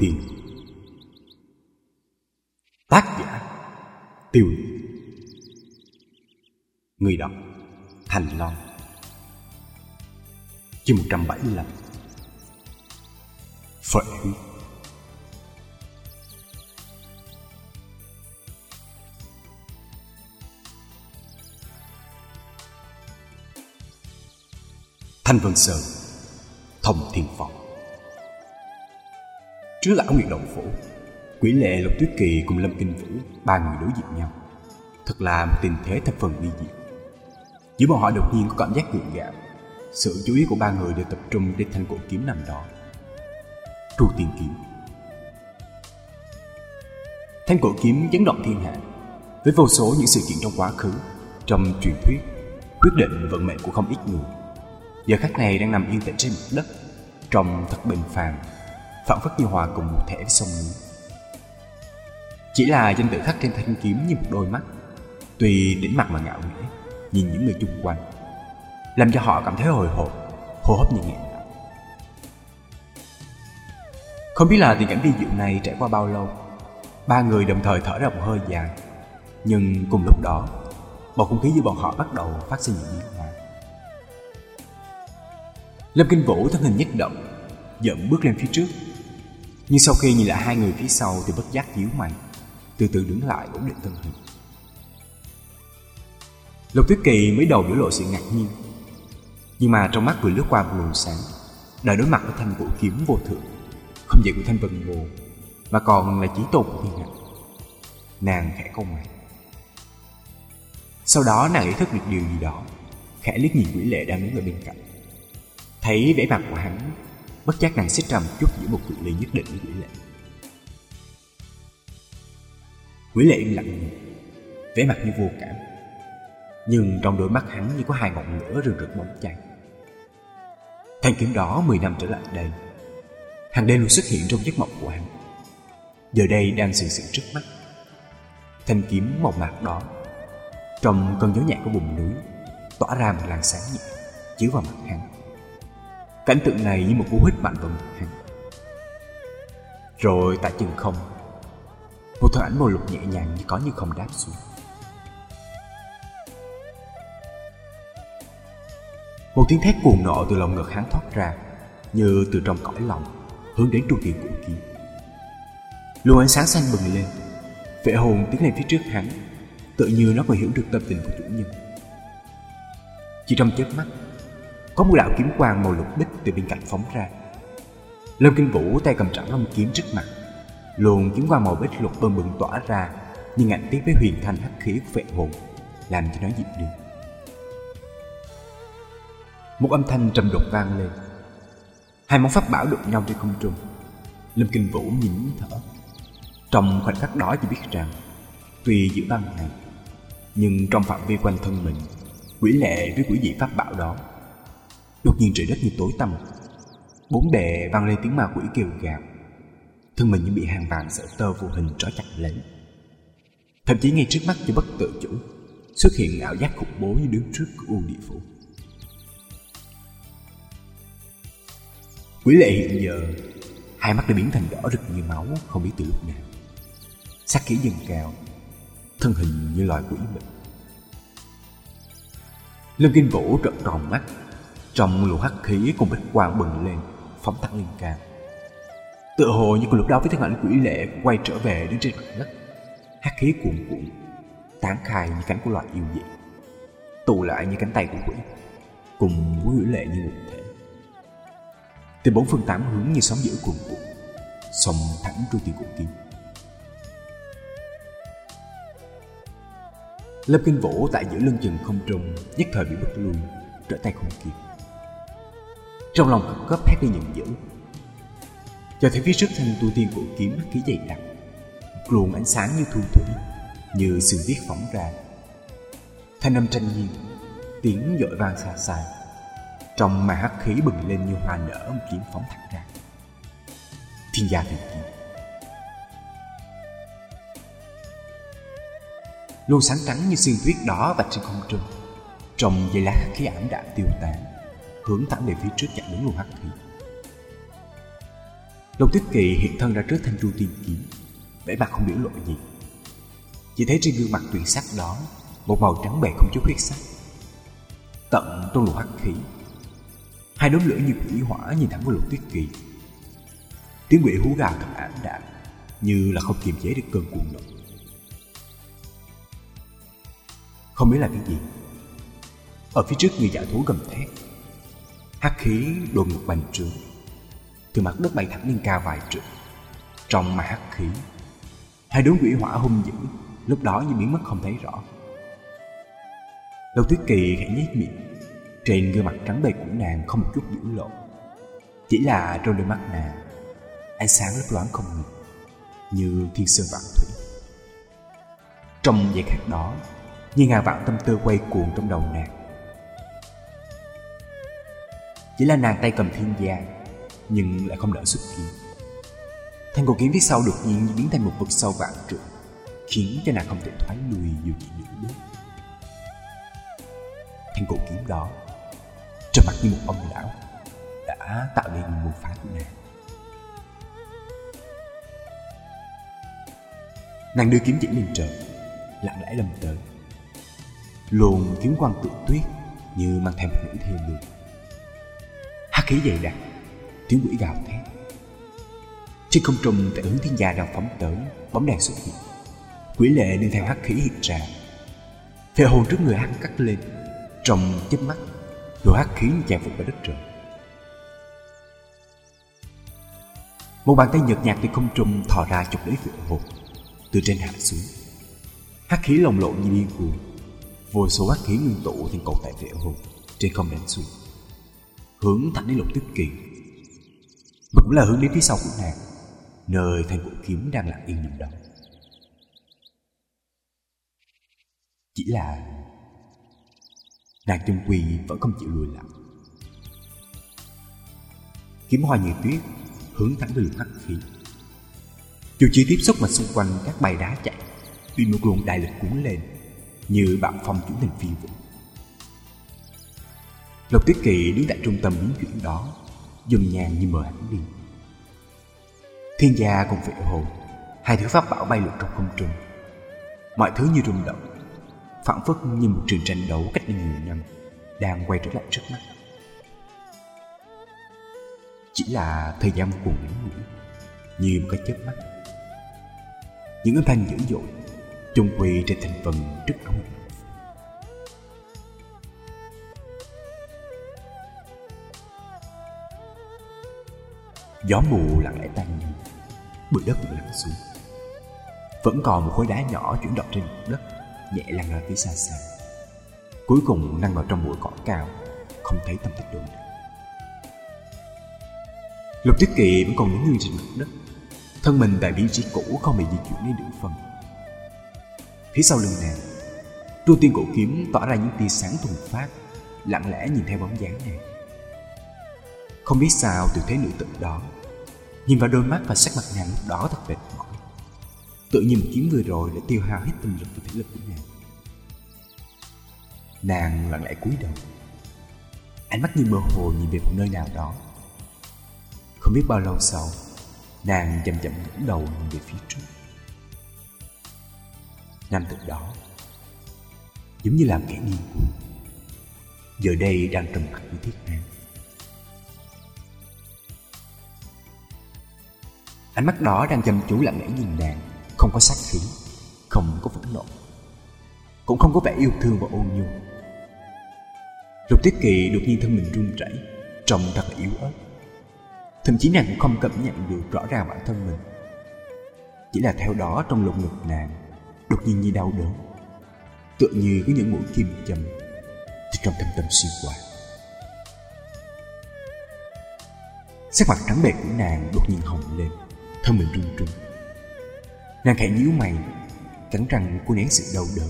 tiền Tác giả, Tiêu Người đọc, Thành Long. Chương 175 Phệ huyết Thanh Vân Sơn, Thông Thiên Phòng Trước lão Nguyệt Động Phủ, Quỷ lệ Lục Tuyết Kỳ cùng Lâm Kinh Vũ, Ba người đối diện nhau. Thật là một tình thế thập phần nguy diệu Giữa bọn họ đột nhiên có cảm giác gượng gạo, Sự chú ý của ba người đều tập trung trên thanh cổ kiếm nằm đó. Tru Tiên Kiếm. Thanh cổ kiếm chấn động thiên hạ, Với vô số những sự kiện trong quá khứ, Trong truyền thuyết, Quyết định vận mệnh của không ít người. Giờ khắc này đang nằm yên tĩnh trên mặt đất, Trông thật bình phàm phản phất như hòa cùng một thể với sông núi. Chỉ là danh tự khắc trên thanh kiếm như một đôi mắt, tuy đỉnh mặt mà ngạo nghễ, nhìn những người chung quanh, làm cho họ cảm thấy hồi hộp, hô hấp như nghẹn không biết là tình cảnh vi diệu này trải qua bao lâu, ba người đồng thời thở ra một hơi dài, nhưng cùng lúc đó, bầu không khí giữa bọn họ bắt đầu phát sinh những biến hóa. Lâm kinh vũ thân hình nhất động dẫn bước lên phía trước nhưng sau khi nhìn lại hai người phía sau thì bất giác díu mày. Từ từ đứng lại ổn định thân hình. Lục Tuyết Kỳ mới đầu biểu lộ sự ngạc nhiên. Nhưng mà trong mắt vừa lướt qua một luồng sáng, Đã đối mặt với thanh vũ kiếm vô thượng. Không chỉ của thanh vần hồ Mà còn là chỉ tồn của thiên hạ. Nàng khẽ câu mày. Sau đó nàng ý thức được điều gì đó, Khẽ liếc nhìn quỷ lệ đang đứng ở bên cạnh. Thấy vẻ mặt của hắn bất giác nàng xích ra một chút giữa một cự ly nhất định với quỷ lệ. Quỷ lệ im lặng nhìn vẻ mặt như vô cảm. Nhưng trong đôi mắt hắn như có hai ngọn lửa rừng rực bóng cháy thanh kiếm đó 10 năm trở lại đây. Hàng đêm luôn xuất hiện trong giấc mộng của hắn. Giờ đây đang sừng sững trước mắt. Thanh kiếm màu mạc đó, trong cơn gió nhẹ của vùng núi, tỏa ra một làn sáng nhẹ chiếu vào mặt hắn. Cảnh tượng này như một cú hít mạnh vào ngực hắn Rồi tại chừng không, Một thân ảnh màu lục nhẹ nhàng như có như không đáp xuống. Một tiếng thét cuồng nộ từ lòng ngực hắn thoát ra, Như từ trong cõi lòng, Hướng đến trụ tiền của kiếm Luồng ánh sáng xanh bừng lên Vệ hồn tiến lên phía trước hắn, Tự như nó vừa hiểu được tâm tình của chủ nhân. Chỉ trong chớp mắt có một đạo kiếm quang màu lục bích từ bên cạnh phóng ra. Lâm Kinh Vũ tay cầm trảo long kiếm trước mặt, luồng kiếm quang màu bích lục bừng bừng tỏa ra, nhưng ảnh tiếp với huyền thanh hắc khí của vệ hồn, làm cho nó dịu đi. Một âm thanh trầm đục vang lên. Hai món pháp bảo đụng nhau trên không trung. Lâm Kinh Vũ nhìn thở. Trong khoảnh khắc đó chỉ biết rằng, tuy giữa băng này, nhưng trong phạm vi quanh thân mình, quỷ lệ với quỷ dị pháp bảo đó Đột nhiên trời đất như tối tăm. Bốn bề vang lên tiếng ma quỷ kêu gào. Thân mình như bị hàng vàng sợi tơ vô hình trói chặt lấy. Thậm chí ngay trước mắt cho bất tự chủ, Xuất hiện ảo giác khủng bố như đứng trước u địa phủ. Quỷ lệ hiện giờ, Hai mắt đã biến thành đỏ rực như máu, Không biết từ lúc nào. Sát khí dần cao, Thân hình như loài quỷ bệnh Lâm Kinh Vũ trợn tròn mắt trong luồng hắc khí cùng bích quang bừng lên, Phóng thẳng lên cao Tựa hồ như cùng lúc đó với thân ảnh quỷ lệ Quay trở về đứng trên mặt đất. Hắc khí cuồn cuộn, Tán khai như cánh của loài yêu dị, Tụ lại như cánh tay của quỷ, Cùng với quỷ lệ như một thể. Từ bốn phương tám hướng như sóng dữ cuồn cuộn sông thẳng trôi tiền cuộn kiếm Lâm Kinh Vũ tại giữa lưng chừng không trung, Nhất thời bị bất lui, Trở tay không kịp trong lòng khẩn cấp hét lên giận dữ. Cho thấy phía trước thanh tu tiên của kiếm khí dày đặc Một luồng ánh sáng như thu thủy, Như sự viết phóng ra. Thanh âm tranh nhiên, Tiếng dội vang xa xa. Trong mà hắc khí bừng lên như hoa nở Một kiếm phóng thẳng ra. Thiên gia thiên kiếm. Luôn sáng trắng như xuyên tuyết đỏ và trên không trung, Trong dây lá khí ảm đạm tiêu tán hướng thẳng về phía trước chặn đứng luồng hắc khí. Lục Tuyết Kỳ hiện thân ra trước thanh tru tiên kiếm, vẻ mặt không biểu lộ gì. Chỉ thấy trên gương mặt tuyệt sắc đó, Một màu trắng bệ không chút huyết sắc, Tận trong luồng hắc khí. Hai đốm lửa như quỷ hỏa nhìn thẳng vào lục tuyết kỳ. Tiếng quỷ hú gào thật ảm đạm, Như là không kiềm chế được cơn cuồng nộ. Không biết là cái gì. Ở phía trước người giả thú gầm thét Hắc khí đột ngột bành trướng. Từ mặt đất bay thẳng lên cao vài trượng. Trong mà hắc khí, Hai đốm quỷ hỏa hung dữ, Lúc đó như biến mất không thấy rõ. Lâu Tuyết Kỳ khẽ nhếch miệng. Trên gương mặt trắng bệch của nàng không một chút biểu lộ. Chỉ là trong đôi mắt nàng, Ánh sáng lấp loáng không ngừng, Như thiên sơn vạn thủy. Trong giây khắc đó, Như ngàn vạn tâm tư quay cuồng trong đầu nàng chỉ là nàng tay cầm thiên gia, Nhưng lại không đỡ xuất kiếm Thanh cổ kiếm phía sau đột nhiên biến thành một vực sâu vạn trượng, Khiến cho nàng không thể thoái lùi dù chỉ nửa bước. Thanh cổ kiếm đó Trơ mặt như một ông lão, Đã tạo nên một phá của nàng Nàng đưa kiếm chỉ lên trời, Lặng lẽ lầm tới Luồn kiếm quang tự tuyết Như mang theo một nỗi thê lương hắc khí dày đặc Tiếng quỷ gào thét. Trên không trung tại hướng thiên gia đang phóng tới, Bóng đèn xuất hiện. Quỷ lệ nương theo hắc khí hiện ra. Phệ hồn trước người hắn cắt lên, Trong chớp mắt, Đồ hắc khí như chạm phục vào đất trời. Một bàn tay nhợt nhạt từ không trung thò ra chụp lấy phệ hồn Từ trên hạ xuống. Hắc khí lồng lộn như điên cuồng. Vô số hắc khí ngưng tụ thành cầu tại phệ hồn Trên không đánh xuống. Hướng thẳng đến lục tuyết kỳ Mà cũng là hướng đến phía sau của nàng nơi thanh vũ kiếm đang lặng yên nằm đó. Chỉ là nàng chân quỳ vẫn không chịu lùi lại. Kiếm hoa như tuyết hướng thẳng về lục hắc khí. Dù chỉ tiếp xúc mà xung quanh các bài đá chạy, tuy một luồng đại lực cuốn lên như bạo phong chuyển thành phi vụ. Lục Tuyết Kỳ đứng tại trung tâm biến chuyển đó, dùng nhàn như mờ hẳn đi. Thiên gia cùng vệ hồn Hai thứ pháp bảo bay lượn trong không trung. Mọi thứ như rung động phản phất như một trường tranh đấu cách đây nhiều năm Đang quay trở lại trước mắt. Chỉ là thời gian cùng ngắn ngủi Như một cái chớp mắt. Những âm thanh dữ dội chung quy trên thành phần trước ống Gió mù lặng lẽ tan đi. Bụi đất vẫn lặng xuống. Vẫn còn một khối đá nhỏ chuyển động trên mặt đất, Nhẹ lăn ra phía xa xa. Cuối cùng lăn vào trong bụi cỏ cao, Không thấy tâm tích đâu Lục Tiết Kỳ vẫn còn những nguyên trên mặt đất. Thân mình tại vị trí cũ không bị di chuyển đến nửa phần Phía sau lưng nàng Tru tiên cổ kiếm tỏa ra những tia sáng thuần phát, Lặng lẽ nhìn theo bóng dáng nàng. Không biết sao từ thế nữ tử đó, Nhìn vào đôi mắt và sắc mặt nàng lúc đó thật mệt mỏi. Tự nhiên một kiếm vừa rồi đã tiêu hao hết tinh lực và thể lực của nàng. Nàng lặng lẽ cúi đầu. Ánh mắt như mơ hồ nhìn về một nơi nào đó. Không biết bao lâu sau, Nàng chậm chậm ngẩng đầu nhìn về phía trước. Nam tử đó, Giống như làm kẻ điên cuồng. Giờ đây đang trầm mặt như thiết nàng Ánh mắt đó đang chăm chú lặng lẽ nhìn nàng. Không có sát khí, Không có phẫn nộ, Cũng không có vẻ yêu thương và ôn nhu. Lục Tiết Kỳ đột nhiên thân mình run rẩy, Trông thật là yếu ớt. Thậm chí nàng cũng không cảm nhận được rõ ràng bản thân mình. Chỉ là theo đó trong lục ngực nàng, Đột nhiên như đau đớn. Tựa như có những mũi kim châm Từ trong thâm tâm xuyên qua. Sắc mặt trắng bệch của nàng đột nhiên hồng lên thân mình run run. Nàng khẽ nhíu mày, cắn răng cô nén sự đau đớn.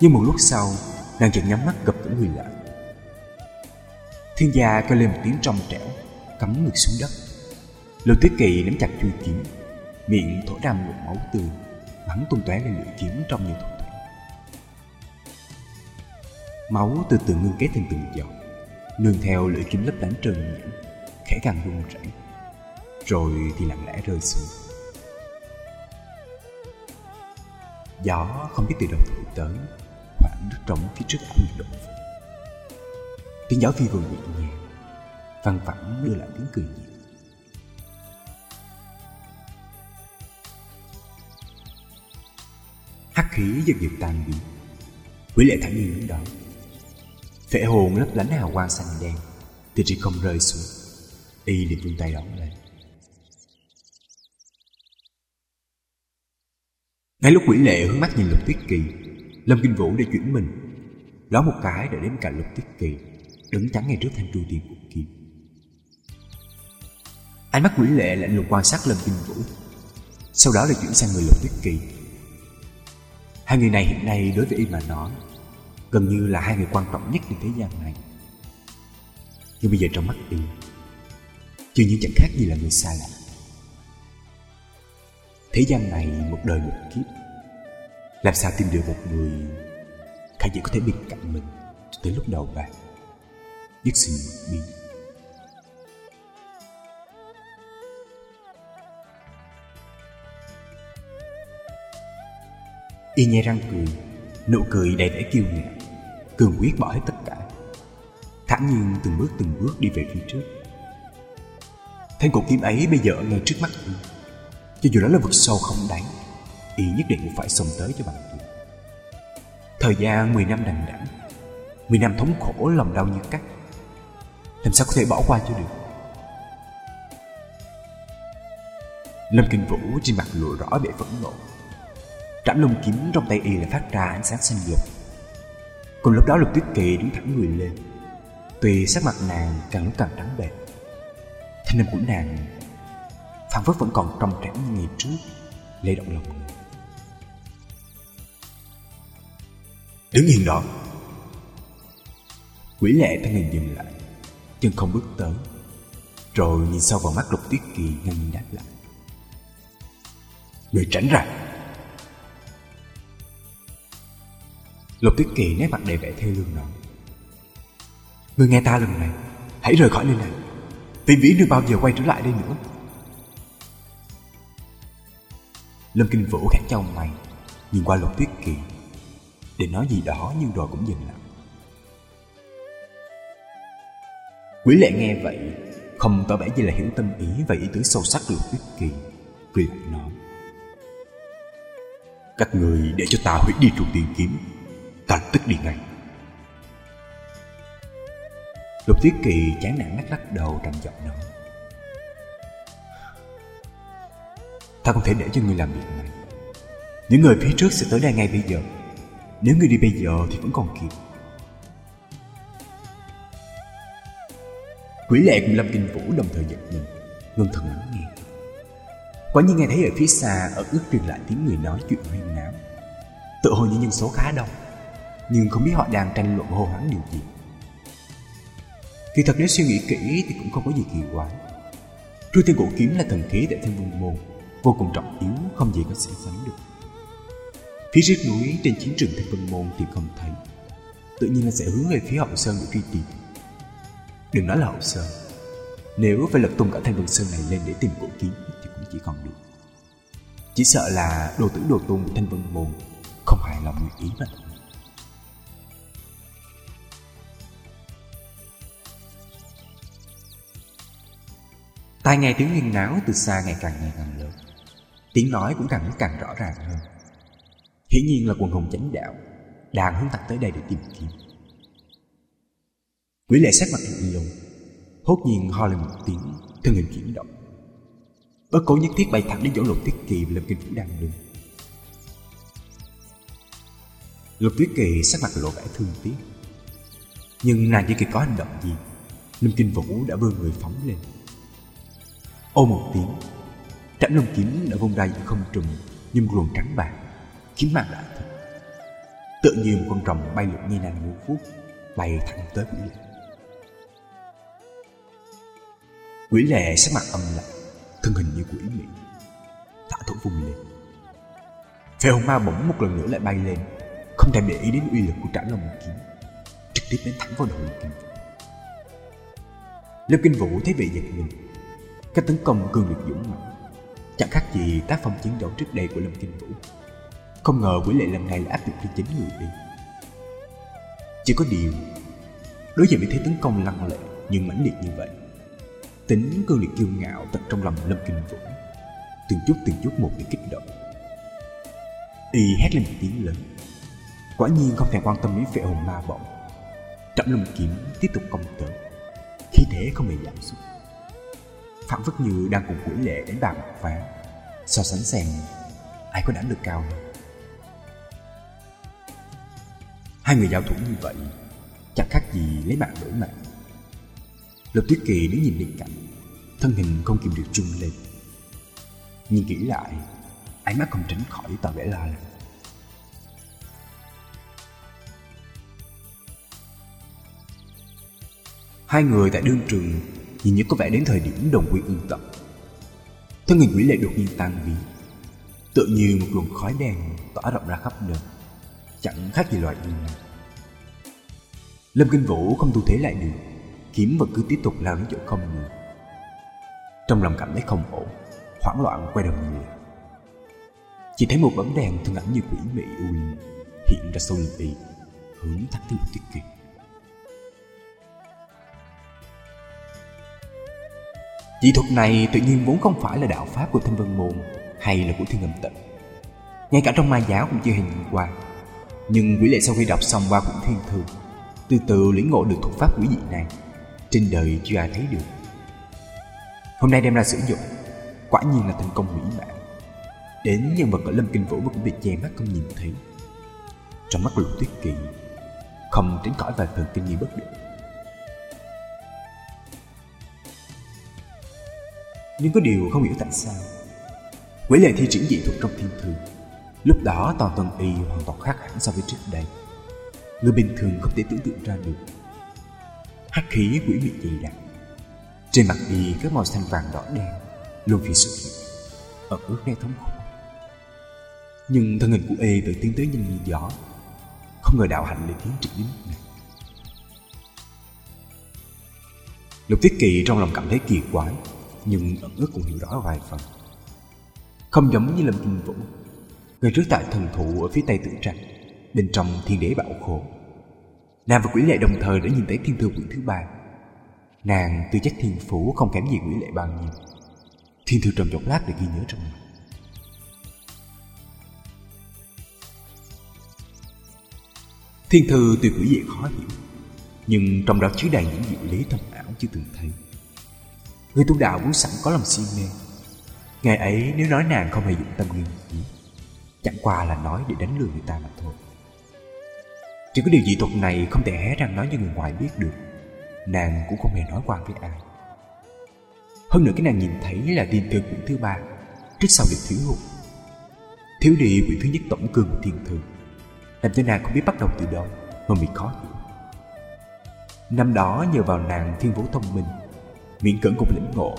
Nhưng một lúc sau, nàng chợt nhắm mắt gặp cả người lại thiên gia kêu lên một tiếng trong trẻo, cắm ngược xuống đất. Lưu tuyết kỳ nắm chặt chui kiếm, miệng thổ ra một máu tươi, bắn tung tóe lên lưỡi kiếm trong như thuận thủy. Máu từ từ ngưng kết thành từng giọt, nương theo lưỡi kiếm lấp lánh trơn nhẵn, khẽ càng run rẩy. Rồi thì lặng lẽ rơi xuống. Gió không biết từ đâu thổi tới, Khoảng đất trống phía trước anh nhiệt độ Tiếng gió phi vừa nhẹ nhàng Văng vẳng đưa lại tiếng cười nhẹ. Hắc khí dần dần tan biến quỷ lệ thẳng nhiên đứng đó. Phệ hồn lấp lánh hào quang xanh đen, từ trên không rơi xuống, y liền vươn tay đón lên. Ngay lúc quỷ lệ hướng mắt nhìn lục tuyết kỳ, lâm kinh vũ đã chuyển mình. Ló một cái đã đến cạnh lục tuyết kỳ, đứng chắn ngay trước thanh tru tiên của kim. Ánh mắt quỷ lệ lạnh lùng quan sát lâm kinh vũ. Sau đó là chuyển sang người lục tuyết kỳ. Hai người này hiện nay đối với y mà nói, Gần như là hai người quan trọng nhất trên thế gian này. Nhưng bây giờ trong mắt y chưa như chẳng khác gì là người xa lạ. Thế gian này một đời một kiếp. Làm sao tìm được một người Khả dĩ có thể bên cạnh mình Tới lúc đầu bạn Nhất sinh biến Y nhai răng cười, Nụ cười đầy vẻ kiêu ngạo, Cường quyết bỏ hết tất cả. Thản nhiên từng bước từng bước đi về phía trước. Thanh cổ kiếm ấy bây giờ ở ngay trước mắt Y cho dù đó là vực sâu không đáy Y nhất định cũng phải xông tới cho bằng được. Thời gian 10 năm đằng đẵng 10 năm thống khổ lòng đau như cắt, Làm sao có thể bỏ qua cho được? Lâm Kinh Vũ trên mặt lộ rõ vẻ phẫn nộ. Trảm lông kiếm trong tay y lại phát ra ánh sáng xanh lục. Cùng lúc đó lục tuyết kỳ đứng thẳng người lên. Tuy sắc mặt nàng càng lúc càng trắng bệch, Thanh âm của nàng phản phất vẫn còn trong trẻo như ngày trước Lê động lòng. Đứng yên đó. Quỷ lệ thân hình dừng lại Chân không bước tới. Rồi nhìn sâu vào mắt lục tuyết kỳ ngang nhiên đáp lại. Người tránh ra. Lục Tuyết Kỳ nét mặt đầy vẻ thê lương nói. Người nghe ta lần này, Hãy rời khỏi nơi này. Vì vĩ đừng bao giờ quay trở lại đây nữa. Lâm Kinh Vũ khẽ trong mày, Nhìn qua Lục Tuyết Kỳ. Để nói gì đó nhưng rồi cũng dừng lại. Quý lệ nghe vậy, Không tỏ vẻ gì là hiểu tâm ý Và ý tứ sâu sắc Lục Tuyết Kỳ, Cười nói. Các người để cho ta hủy đi trụ tiền kiếm, Ta tức đi ngay. Lục tuyết Kỳ chán nản lắc lắc đầu trầm giọng nói. Ta không thể để cho ngươi làm việc này. Những người phía trước sẽ tới đây ngay bây giờ. Nếu ngươi đi bây giờ thì vẫn còn kịp. Quỷ lệ cùng Lâm Kinh Vũ đồng thời giật mình Ngân thần lắng nghe. Quả nhiên nghe thấy ở phía xa Ở ước truyền lại tiếng người nói chuyện huyên náo. Tự hồ như nhân số khá đông nhưng không biết họ đang tranh luận hô hoáng điều gì. Kỳ thật nếu suy nghĩ kỹ thì cũng không có gì kỳ quái. Trôi tiên cổ kiếm là thần khí tại thiên vương môn, vô cùng trọng yếu, không gì có thể sánh được. Phía trước núi trên chiến trường thanh vân môn thì không thấy, tự nhiên là sẽ hướng về phía hậu sơn để truy tìm. Đừng nói là hậu sơn, nếu phải lập tung cả thanh vân sơn này lên để tìm cổ kiếm thì cũng chỉ còn được. Chỉ sợ là đồ tử đồ tung thanh vân môn không hài lòng nguyện ý mà thôi. Tai nghe tiếng huyên náo từ xa ngày càng ngày càng lớn Tiếng nói cũng càng lúc càng rõ ràng hơn. Hiển nhiên là quần hùng chánh đạo Đang hướng tặc tới đây để tìm kiếm. Quỷ lệ sát mặt lạnh lùng, Hốt nhiên ho lên một tiếng, Thân hình chuyển động. Bất cố nhất thiết bay thẳng đến chỗ lục tuyết kỳ Và lâm kinh vũ đang đứng Lục tuyết kỳ sắc mặt lộ vẻ thương tiếc. Nhưng nàng chưa kịp có hành động gì, Lâm Kinh Vũ đã vươn người phóng lên. Ô một tiếng Trảm lông kiếm đã vung ra giữa không trùng Như một luồng trắng bạc Kiếm mang lại thật. Tự nhiên con rồng bay lượn như nàng ngũ phút Bay thẳng tới quỷ lệ. Quỷ lệ sẽ mặt âm lạnh, Thân hình như quỷ mị, Thả thủ vùng lên. Phèo hồn ma bỗng một lần nữa lại bay lên, Không thèm để ý đến uy lực của trảm lông kiếm, Trực tiếp đến thẳng vào đầu Lâm Kinh. Lâm Kinh Vũ thấy bị giật mình, Cách tấn công cường liệt dũng mạnh Chẳng khác gì tác phong chiến đấu trước đây của Lâm Kinh Vũ. Không ngờ quỷ lệ lần này là áp dụng cho chính người đi. Chỉ có điều, Đối diện với thế tấn công lăng lệ nhưng mãnh liệt như vậy, Tính cương liệt kiêu ngạo tận trong lòng Lâm Kinh Vũ, Từng chút từng chút một bị kích động. Y hét lên một tiếng lớn, Quả nhiên không thèm quan tâm đến vệ hồn ma bọn Trọng lông kiếm tiếp tục công tới Khí thế không hề giảm xuống phản phất như đang cùng quỷ lệ đánh bạc một phá so sánh xem, ai có đánh được cao hơn? Hai người giao thủ như vậy, chẳng khác gì lấy mạng đổi mạng. Lục tuyết kỳ đứng nhìn bên cạnh, thân hình không kìm được trung lên. Nhìn kỹ lại, ánh mắt không tránh khỏi tỏ vẻ lo lắng. Hai người tại đương trường nhìn như có vẻ đến thời điểm đồng quy ương tập thân hình quỷ lệ đột nhiên tan biến. Tự như một luồng khói đen tỏa rộng ra khắp nơi. Chẳng khác gì loài yêu này lâm kinh vũ không thu thế lại được. Kiếm vẫn cứ tiếp tục lao đến chỗ không người. Trong lòng cảm thấy không ổn, hoảng loạn quay đầu nhìn lại. Chỉ thấy một bóng đèn thân ảnh như quỷ mị u linh hiện ra sâu lưng y, hướng thẳng tới lục tuyết kiệt Dị thuật này tự nhiên vốn không phải là đạo pháp của Thanh Vân Môn hay là của Thiên Âm Tịnh. Ngay cả trong ma giáo cũng chưa hề nhìn qua. Nhưng quỷ lệ sau khi đọc xong ba quyển thiên thư, từ từ lĩnh ngộ được thuật pháp quỷ dị này, trên đời chưa ai thấy được. Hôm nay đem ra sử dụng, quả nhiên là thành công mỹ mãn. Đến nhân vật ở Lâm Kinh Vũ mà cũng bị che mắt không nhìn thấy. Trong mắt lục tuyết kỳ, không tránh khỏi vài phần kinh nghi bất định. Nhưng có điều không hiểu tại sao. Quỷ lệ thi triển dị thuật trong thiên thư, Lúc đó toàn thân y hoàn toàn khác hẳn so với trước đây. Người bình thường không thể tưởng tượng ra được. Hắc khí quỷ mị dày đặc. Trên mặt y các màu xanh vàng đỏ đen, Luôn phía xuất hiện Ở ước nghe thống khổ. Nhưng thân hình của y tự tiến tới nhanh như gió. Không ngờ đạo hạnh lại tiến triển đến này. Lục Tiết Kỳ trong lòng cảm thấy kỳ quái nhưng ẩn ước cũng hiểu rõ vài phần. Không giống như Lâm Kinh Vũ, người trước tại thần thụ ở phía tây tử trạch, bên trong thiên đế bảo khổ. Nàng và quỷ lệ đồng thời đã nhìn thấy thiên thư quyển thứ ba. Nàng tư chất thiên phủ không kém gì quỷ lệ bao nhiêu. Thiên thư trầm chốc lát để ghi nhớ trong lòng. Thiên thư tuy quỷ dị khó hiểu, nhưng trong đó chứa đầy những diệu lý thâm ảo chưa từng thấy. Người tu đạo vốn sẵn có lòng si mê. Ngày ấy, nếu nói nàng không hề dụng tâm nghiên cứu Chẳng qua là nói để đánh lừa người ta mà thôi. Chỉ có điều dị thuật này không thể hé răng nói cho người ngoài biết được. Nàng cũng không hề nói qua với ai. Hơn nữa cái nàng nhìn thấy là tiên thư quyển thứ ba, Trước sau được thiếu hụt. Thiếu đi quyển thứ nhất tổng cường của thiên thư, Làm cho nàng không biết bắt đầu từ đâu Mà bị khó hiểu. Năm đó, nhờ vào nàng thiên vũ thông minh miễn cẩn cùng lĩnh ngộ.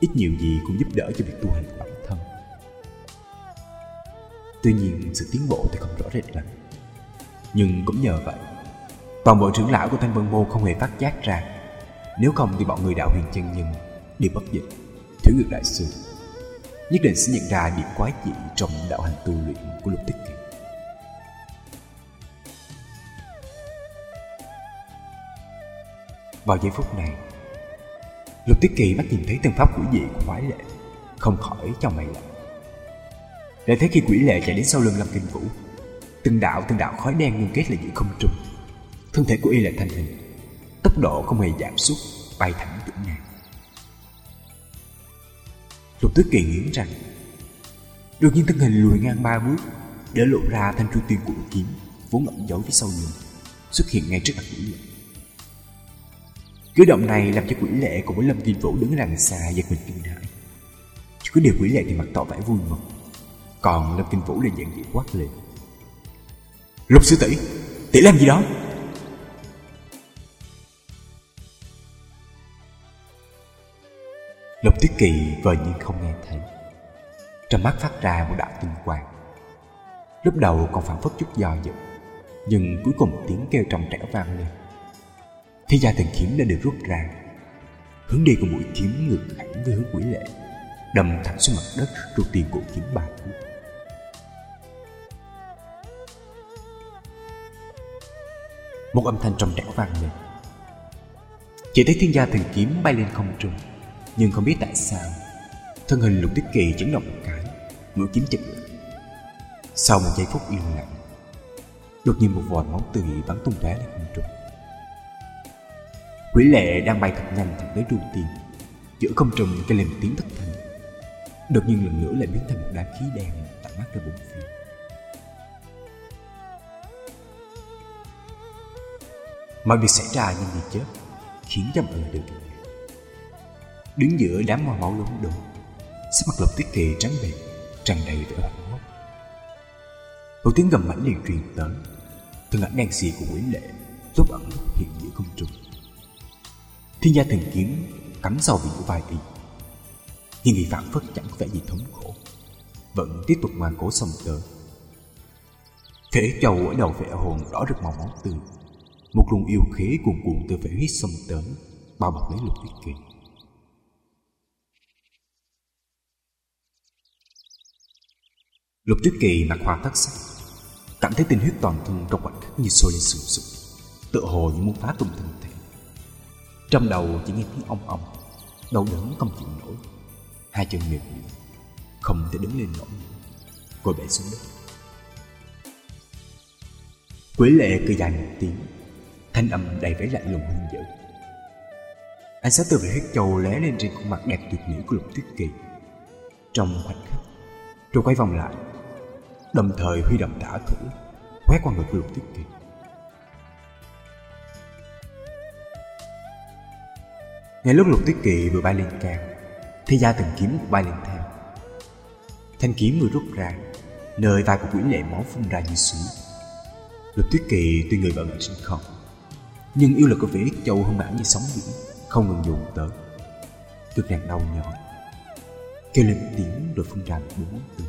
Ít nhiều gì cũng giúp đỡ cho việc tu hành bản thân. Tuy nhiên, sự tiến bộ thì không rõ rệt lắm. Nhưng cũng nhờ vậy, toàn bộ trưởng lão của thanh vân môn không hề phát giác ra, nếu không thì bọn người đạo huyền chân nhân đều bất dịch, thiếu được đại sư. Nhất định sẽ nhận ra điểm quái dị trong đạo hành tu luyện của lục tích kiệt. Vào giây phút này Lục Tiết Kỳ mắt nhìn thấy từng pháp quỷ dị của quái lệ. Không khỏi cho mày lại. Để thấy khi quỷ lệ chạy đến sau lưng Lâm Kinh Vũ Từng đạo từng đạo khói đen ngưng kết lại giữa không trung. Thân thể của y lại thành hình. Tốc độ không hề giảm sút Bay thẳng tới nàng Lục Tiết Kỳ nghiến rằng, Đột nhiên thân hình lùi ngang ba bước Để lộ ra thanh tru tiên của kiếm Vốn ẩn giấu phía sau lưng Xuất hiện ngay trước mặt quỷ lệ. Cử động này làm cho quỷ lệ cùng với Lâm Thiên Vũ đứng đằng xa giật mình kinh hãi. Chỉ có điều quỷ lệ thì mặt tỏ vẻ vui mừng. Còn Lâm Thiên Vũ lại giận dữ quát lên. Lục sư tỷ, tỷ làm gì đó? Lục Tuyết Kỳ vờ như không nghe thấy. Trong mắt phát ra một đạo tinh quang. Lúc đầu còn phản phất chút do dự, nhưng cuối cùng tiếng kêu trong trẻo vang lên. Thế ra thần kiếm đã được rút ra. Hướng đi của mũi kiếm ngược hẳn với hướng quỷ lệ. Đâm thẳng xuống mặt đất trụ tiền cổ kiếm ba cú. Một âm thanh trong trẻo vang lên. Chỉ thấy thiên gia thần kiếm bay lên không trung, Nhưng không biết tại sao, Thân hình lục tiết kỳ chấn động một cái, Mũi kiếm chật lại Sau một giây phút yên lặng, Đột nhiên một vòi máu tươi bắn tung tóe lên không trung. Quỷ lệ đang bay thật nhanh thẳng tới trung tiền, Giữa không trùng cái lên tiếng thất thanh. Đột nhiên lần nữa lại biến thành một đám khí đen tặng mắt ra bốn phía. Mọi việc xảy ra nhanh như chớp Khiến cho mọi người đều kinh ngạc. Đứng giữa đám hoa máu lúng đổ Sắc mặt lập tiết kỳ trắng bệch tràn đầy vẻ hoảng hốt. Một tiếng gầm mãnh liền truyền tới Thân ảnh đen xì của quỷ lệ Lúc ẩn hiện giữa không trùng. Thiên gia thần kiếm cắm sâu vào giữa vai y Nhưng người phản phất chẳng có vẻ gì thống khổ, Vẫn tiếp tục ngoan cố xông tới. Thể châu ở đầu vẻ hồn đỏ rực màu máu tươi, Một luồng yêu khí cuồn cuộn từ vẻ huyết xông tới, Bao bọc lấy lục tuyết kỳ Lục tuyết kỳ mặt hoa thất sắc, Cảm thấy tinh huyết toàn thân trong khoảnh khắc như sôi lên sùng sục Tựa hồ như muốn phá tung thân thể. Trong đầu chỉ nghe tiếng ong ong, Đau đớn không chịu nổi. Hai chân mềm nhũn Không thể đứng lên nổi Cô bẻ xuống đất. Quỷ lệ cười dài một tiếng, Thanh âm đầy vẻ lạnh lùng hung dữ Ánh sáng từ vẻ huyết châu lóe lên trên khuôn mặt đẹp tuyệt mỹ của lục tuyết kỳ. Trong khoảnh khắc Rồi quay vòng lại, Đồng thời huy động tả thủ, Quét qua người của lục tuyết kỳ. Ngay lúc lục tuyết kỳ vừa bay lên cao, Thì ra thần kiếm cũng bay lên theo. Thanh kiếm vừa rút ra, Nơi vai của quỷ lệ máu phun ra như suối Lục tuyết kỳ tuy người bận ở sinh không, Nhưng yêu lực của vẻ châu hơn bản như sóng biển, Không ngừng dồn tới. Cực nàng đau nhói, Kêu lên tiếng rồi phun ra một bốn từ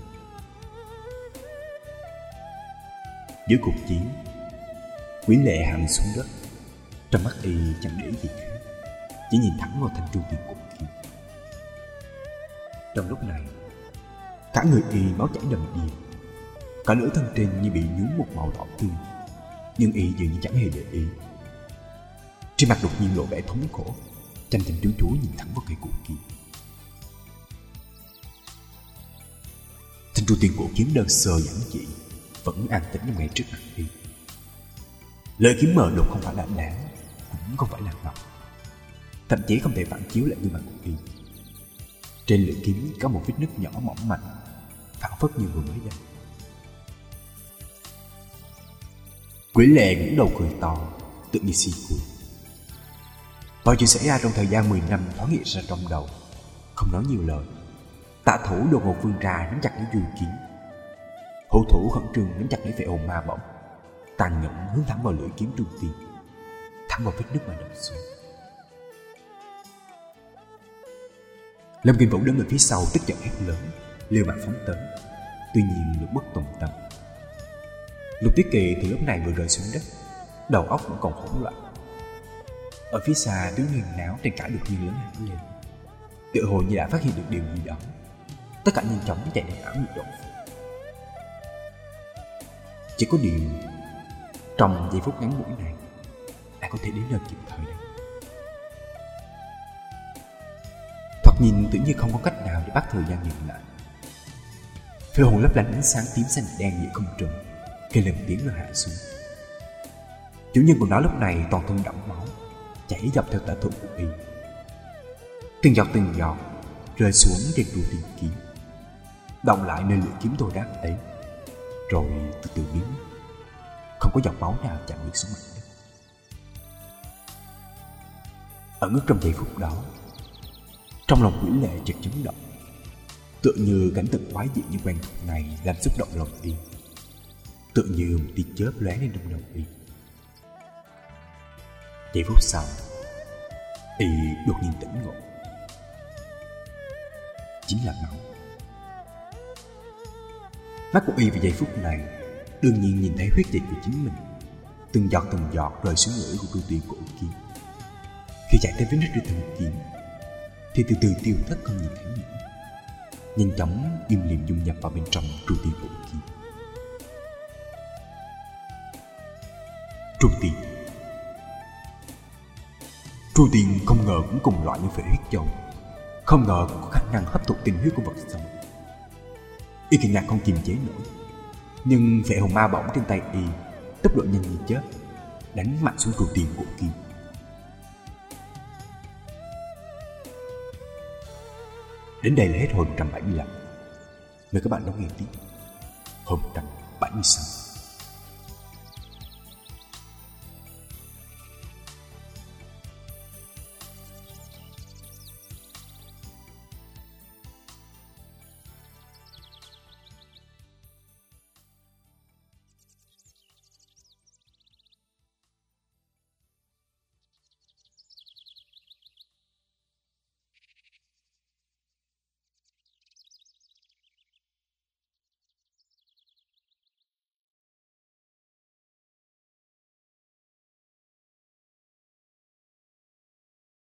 Giữa cuộc chiến, Quỷ lệ hạ xuống đất, Trong mắt y chẳng để gì cả chỉ nhìn thẳng vào thanh trung tiền cổ kia. Trong lúc này, Cả người y máu chảy đầm đìa. Cả nửa thân trên như bị nhúng một màu đỏ tươi. Nhưng y dường như chẳng hề để ý. Trên mặt đột nhiên lộ vẻ thống khổ, Chăm chăm chú chú nhìn thẳng vào cây cổ kia. Thanh tru tiền cổ kiếm đơn sơ giản dị, vẫn an tĩnh ngay trước mặt y. Lời kiếm mờ đột không phải là đáng, cũng không phải là ngọc thậm chí không thể phản chiếu lại gương mặt của y trên lưỡi kiếm có một vết nứt nhỏ mỏng mảnh, phản phất như vừa mới đây quỷ lệ ngẩng đầu cười to tự như si cười Bao chuyện xảy ra trong thời gian 10 năm thoáng hiện ra trong đầu. Không nói nhiều lời tạ thủ đột ngột vươn ra nắm chặt lấy dùi kiếm. Hữu thủ khẩn trương nắm chặt lấy vệ hồn ma bổng Tàn nhẫn hướng thẳng vào lưỡi kiếm trung tiên Thẳng vào vết nước mà đập xuống. Lâm Kinh Vũ đứng ở phía sau tức giận hét lớn Liều mạng phóng tới. Tuy nhiên lực bất tùng tâm, Lục Tiết Kỳ thì lúc này vừa rơi xuống đất, Đầu óc vẫn còn hỗn loạn. Ở phía xa, đứng huyền náo trên cả đột nhiên lớn hẳn lên. Tự hồ như đã phát hiện được điều gì đó. Tất cả nhanh chóng chạy đến ảo nhiệt độ. Chỉ có điều, Trong giây phút ngắn ngủi này đã có thể đến nơi kịp thời đâu nhìn tưởng như không có cách nào để bắt thời gian dừng lại. Phê hồn lấp lánh ánh sáng tím xanh đen giữa không trung, cây lầm tiếng rồi hạ xuống. Chủ nhân của nó lúc này toàn thân đẫm máu, Chảy dọc theo tả thủ của y. Từng giọt từng giọt Rơi xuống trên đùa tiền kiếm. Động lại nơi lưỡi kiếm tôi đáp ấy rồi từ từ biến Không có giọt máu nào chạm được xuống mặt đất. Ẩn trong giây phút đó trong lòng quỷ lệ chợt chấn động. Tựa như cảnh tượng quái dị như quen thuộc này Làm xúc động lòng y Tựa như một tia chớp lóe lên trong đầu y Giây phút sau, Y đột nhiên tỉnh ngộ. Chính là máu. Mắt của y vào giây phút này Đương nhiên nhìn thấy huyết dịch của chính mình. Từng giọt từng giọt rơi xuống lưỡi của cưu tiên cổ kiếm Khi chạy tới với nít trên thân kiếm thì từ từ tiêu thất không nhìn thấy nữa. Nhanh chóng im lìm dung nhập vào bên trong trụ tiền vũ kia. Trụ tiền Trụ tiền không ngờ cũng cùng loại như phệ huyết châu. Không ngờ cũng có khả năng hấp thụ tình huyết của vật sống. Y kinh ngạc không kiềm chế nổi. Nhưng phệ hồn ma bỗng trên tay Y, Tốc độ nhanh như chớp, Đánh mạnh xuống trụ tiền của kia. Đến đây là hết hồi 175 Mời các bạn đón nghe tiếp. Hồi 176